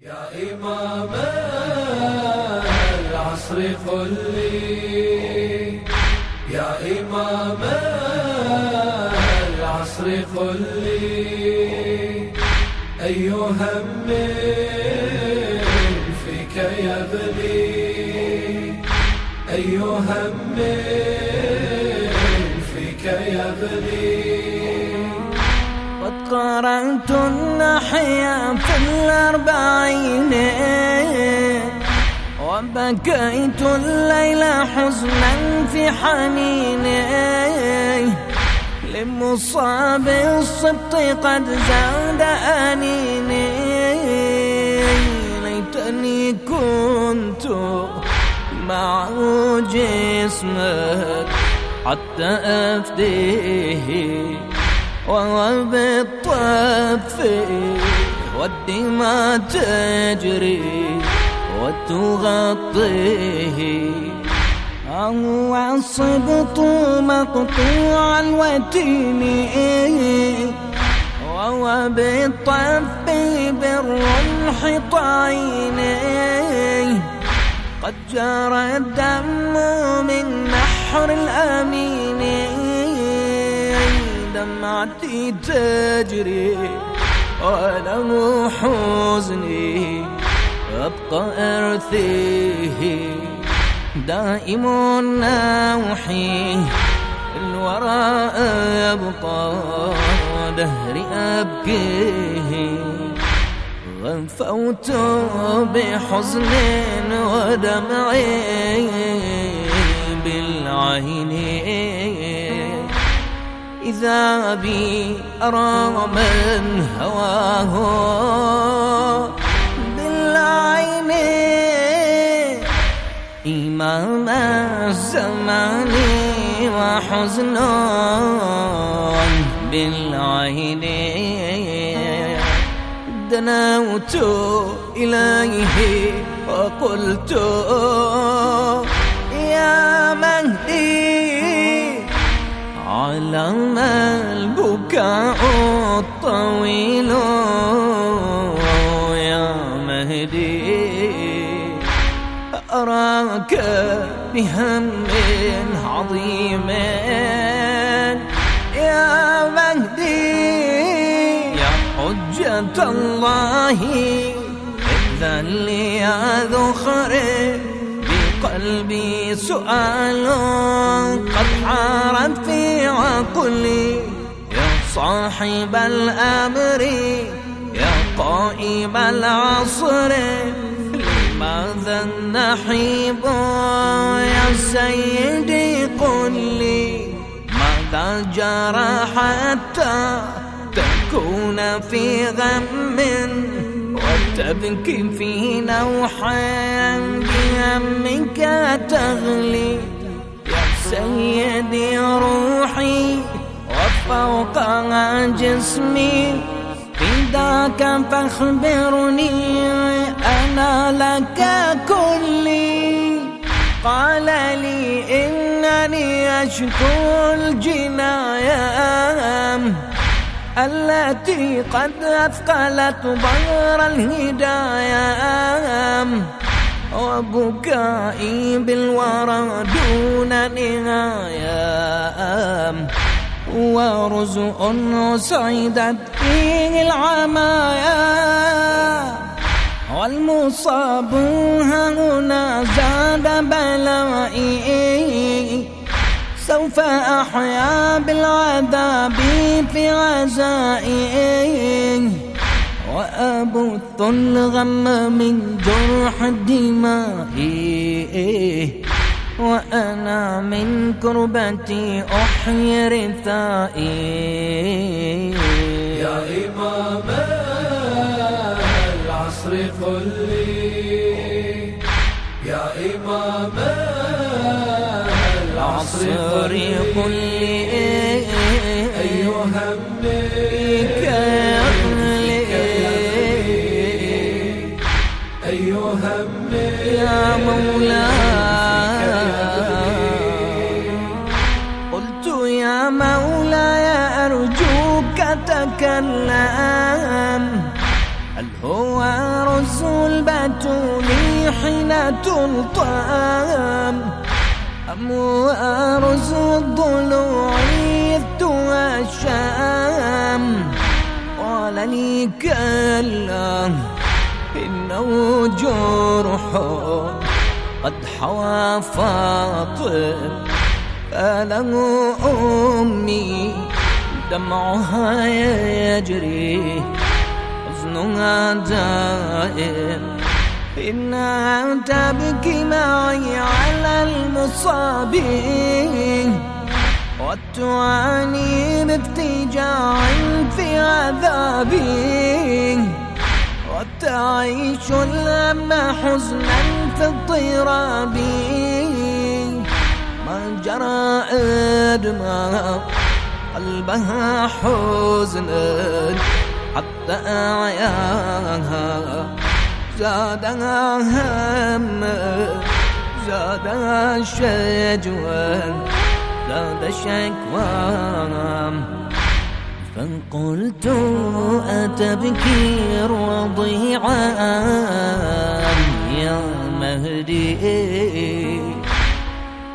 يا إمام العصر قل لي. يا إمام العصر قل لي. أي هم فيك يبلي أي هم فيك يبلي قد قرأت النحيا في الأربعين. وبكيت الليل حزنا في حنيني لمصاب الصبط قد زاد أنيني ليتني كنت مع جسمك حتى أفديه. وهو بالطف والدماء تجري وتغطيه. هو الصبط مقطوع الوتين. وهو بالرمح طعين قد جرى الدم من نحر الأمين. دمعتي تجري ولم حزني أبقى أرثيه. دائم نوحي الوراء أبقى دهري أبكيه. غفوت بحزن ودمعي بالعين إذا بي أرى من هواه. بالعين إمام الزمان وحزن بالعين. دنوت إليه وقلت علم البكاء الطويل يا مهدي. أراك بهم عظيم. يا مهدي يا حجة الله إذا لي يا ذخر بقلبي سؤال. قد حارت في عقلي يا صاحب الأمر يا قائم العصر لماذا النحيب يا سيدي قل لي ماذا جرى حتى تكون في غم وتبكي في نوحا بهمك تغلي؟ يا سيدي روحي وفوقها جسمي. فداك فاخبرني أنا لك كلي. قال لي إنني أشكو الجناية التي قد أثقلت ظهر الهداية وبكائي بالورى دون نهاية ورزء سعدت فيه العمايا. والمصاب هنا زاد بلائي. سوف أحيا بالعذاب في عزائي. وأبث الغم من جرح الدماء. وأنا من كربتي أحيي رثائي. يا إمام العصر قل لي. يا إمام العصر عصر قل لي. أي هم بك يغلي أي هم يا مولاي. البتول حين تلطم أم أرز الضلوع إذ توشم قال لي كلا إنه جرح قد حوى فاطم فله أمي دمعها يجري حزنها دائم. إنها تبكي معي على المصاب وتعاني بافتجاع في عذابي وتعيش الهم حزنا في اضطراب ما جرى أدمى قلبها حزنا حتى أعياها. زادها هم زادها شجوى زاد شكوى. فقلت أتبكي رضيعا يا مهدي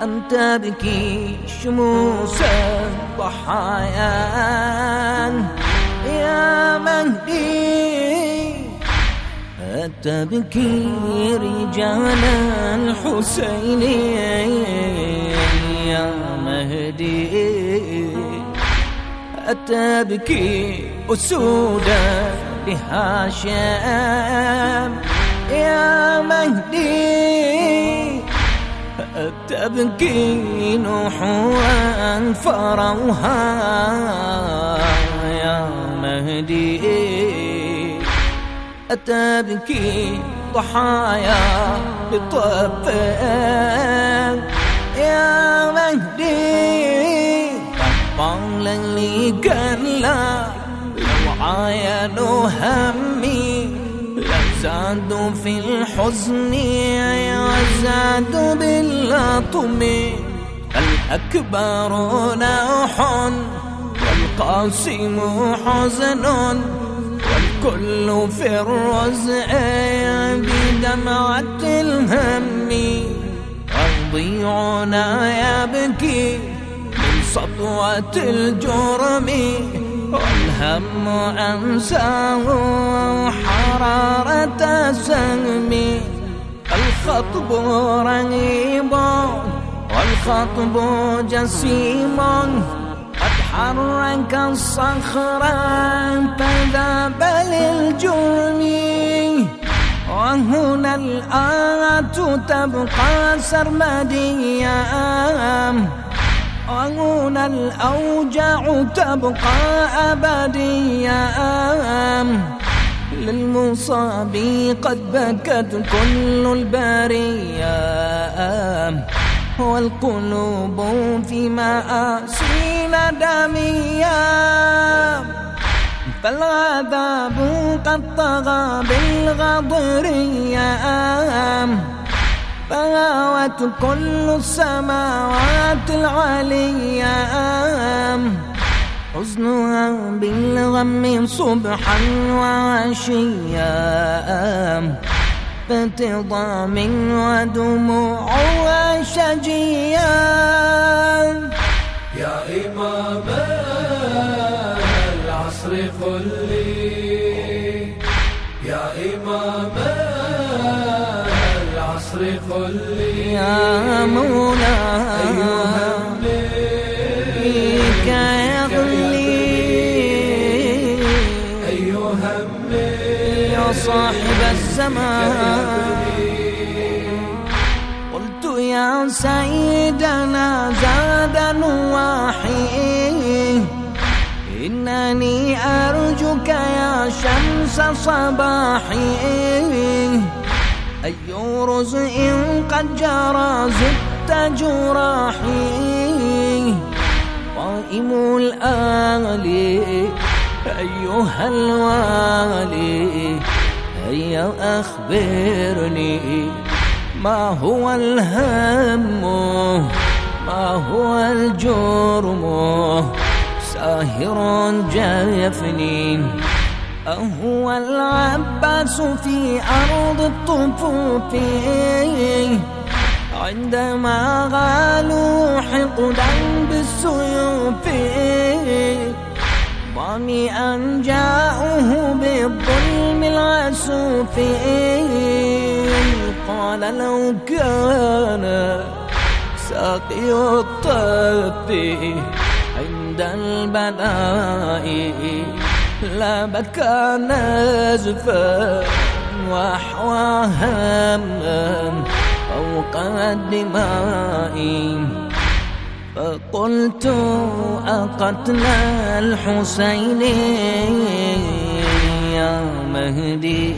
أم تبكي شموس الضحايا. يا مهدي أتبكي رجال الحسين يا مهدي. أتبكي أسودا لهاشم يا مهدي. أتبكي نحورا فروها يا مهدي. أتبكي ضحايا بطفل يا مهدي طال لي كلا لو عاينوا همي لزادوا في الحزن يزادوا باللطم الأكبر نوح والقاسم حزن. والكل في الرزء بدمعة الهم. رضيعنا يبكي من سطوة الجرم. والهم أنساه حرارة سهمي الخطب رهيب والخطب جسيم. حرك الصخر فذاب للجرم. وهنا الآية تبقى سرمدية. وهنا الأوجع تبقى أبدية. للمصاب قد بكت كل البرية. والقلوب في دمية فالعذاب قد طغى بالغضرية. فهوت كل السماوات العلية. حزنها بالغم صبحا وعشيا. فانتظام ودموعها شجيا يا إمام العصر قل لي يا إمام العصر قل لي. يا مولاي صاحب الزمان. قلت يا سيدنا إنني أرجوك يا شمس صباحي. أي رزء قد جرى زدت جراحي. قائم الآلي أيها الوالي هيا أخبرني ما هو الهم؟ ما هو الجرم؟ ساهر جافني هو العباس في أرض الطفوف. عندما غالوا حقدا بالسيوف. ظامئا جاءوه بالظلم العسوف. قال لو كان ساقي الطف عند البلاء. لا بكى نزفا وأحوى فوق الدماء. فقلت أقتل الحسين يا مهدي.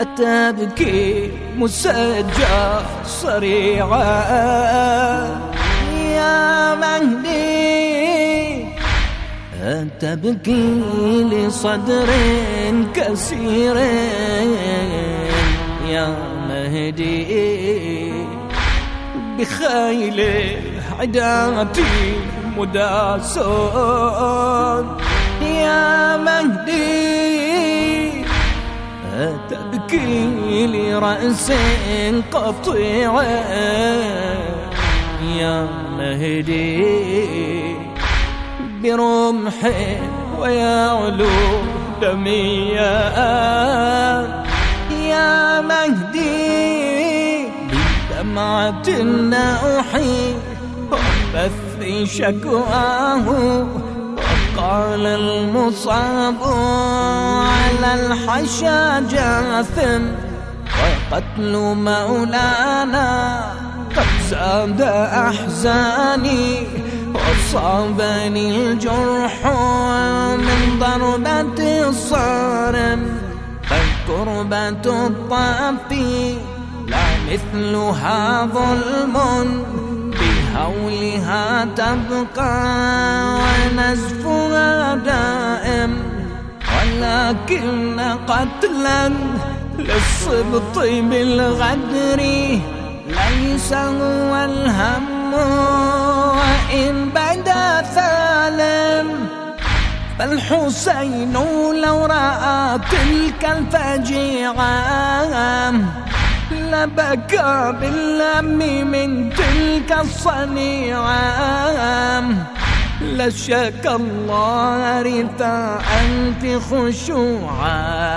أتبكي مسجى صريعا. أتبكي لصدر كسير يا مهدي بخيل عداتي مداسون يا مهدي تبكي لرأس قطيع. يا مهدي برمح ويعلو دميا. يا مهدي بدمعة النوحي وبث شكواه وقال المصاب على الحشا جاثم وقتل مولانا قد زاد أحزاني. وصابني الجرح من ضربة الصارم فالكربة الطافي لا مثلها ظلم بهولها تبقى ونزفها دائم ولكن قتلا للصبط بالغدر ليس هو الهم. وإن بدا ثالم فالحسين لو رأى تلك الفجيعة لبكى باللم من تلك الصنيعة. لشك الله رثاء في خشوعا.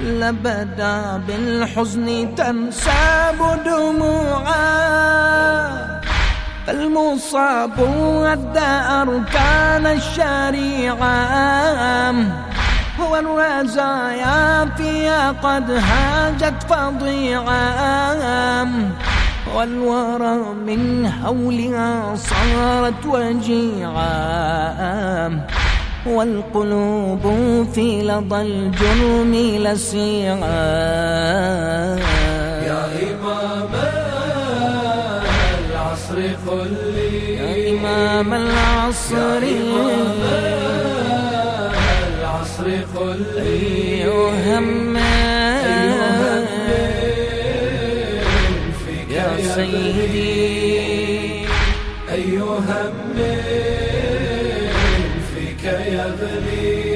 لبدا بالحزن تنساب دموعا. فالمصاب أدى أركان الشريعة. هو الرزايا فيها قد هاجت فظيعا والورى من حولها صارت وجيعا والقلوب في لظى الجرم لسيعا قل لي يا إمام العصر. العصر قل لي فيك يا سيدي. أي هم فيك يغلي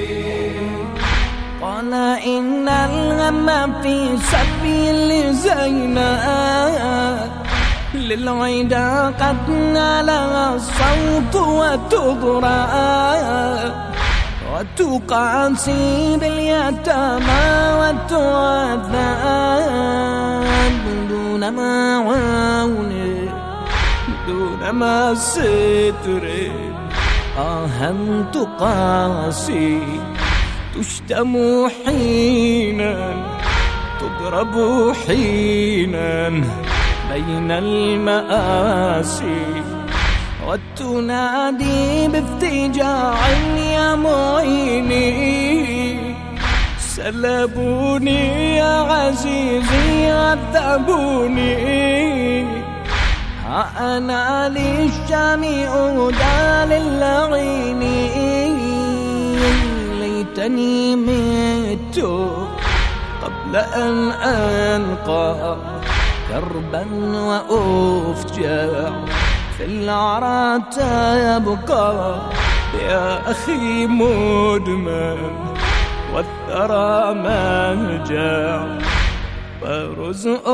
قال إن الغم في سبيل زينب. للعدا قد نالها الصوت وتضرى وتقاسي باليتامى وتعذب دون ما عون دون ما ستر. آها تقاسي تشتم حينا تضرب حينا. بين المآسي. وتنادي بافتجاع يا معيني. سلبوني يا عزيزي عذبوني. ها أنا للشام أهدى للعين. ليتني مت قبل أن ألقى كربا وأفجع في العرى تبقى يا أخي مدمن والثرى مهجع. فرزق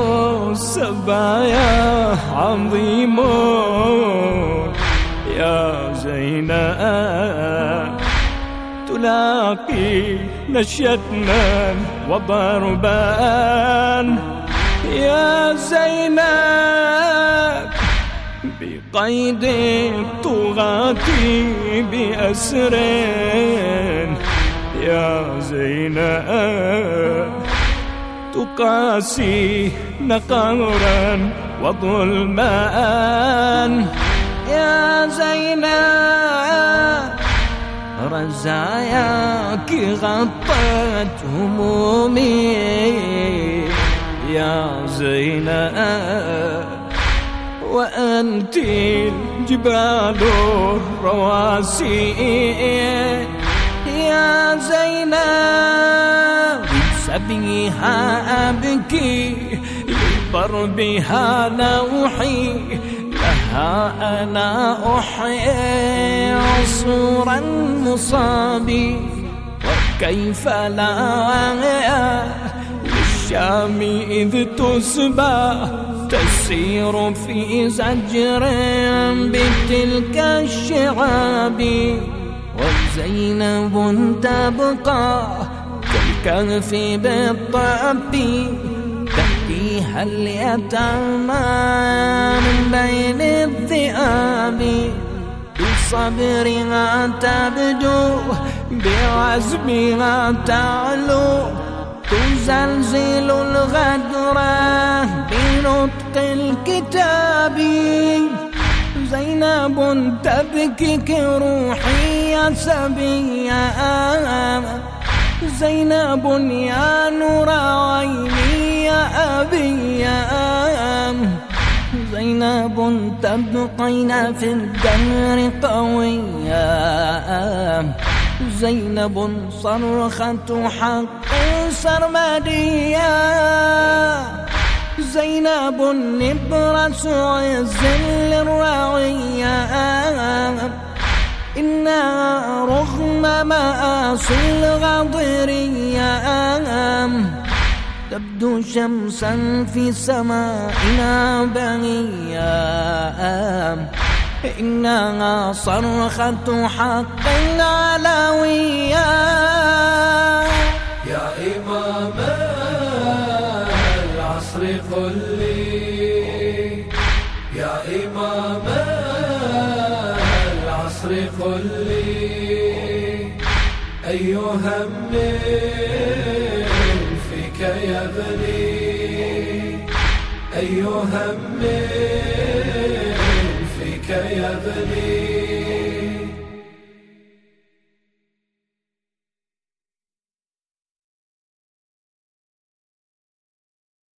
السبايا عظيم. يا زينب تلاقي نشيتنا وضربا. يا زينب بقيد الطغاة بأسر يا زينب تقاسي نقارا وظلما. يا زينب رزاياك غطت همومي. يا زينب وأنت الجبال الرواسي. يا زينب سبيها أبكي لضربها نوحي لها أنا أحيي. عصور المصاب وكيف لا للشام إذ تسبى تسير في زجر بتلك الشعاب وزينب تبقى كالكهف بالطب تأتيها اليتامى من بين الذئاب بصبرها تبدو بعزمها تعلو تزلزل الغدر بنطق الكتاب زينب تبكيك روحي يا سبيا زينب يا نور عيني يا أبي. زينب تبقين في الدمر قويا زينب صرخة حق سرمديا زينب نبرس عز للرعية. إنها رغم مآسي الغضرية. تبدو شمسا في سمائنا بغيا إنها صرخة حق علوية العصر قل لي يا إمام العصر قل لي أي هم فيك يبني أي هم فيك يبني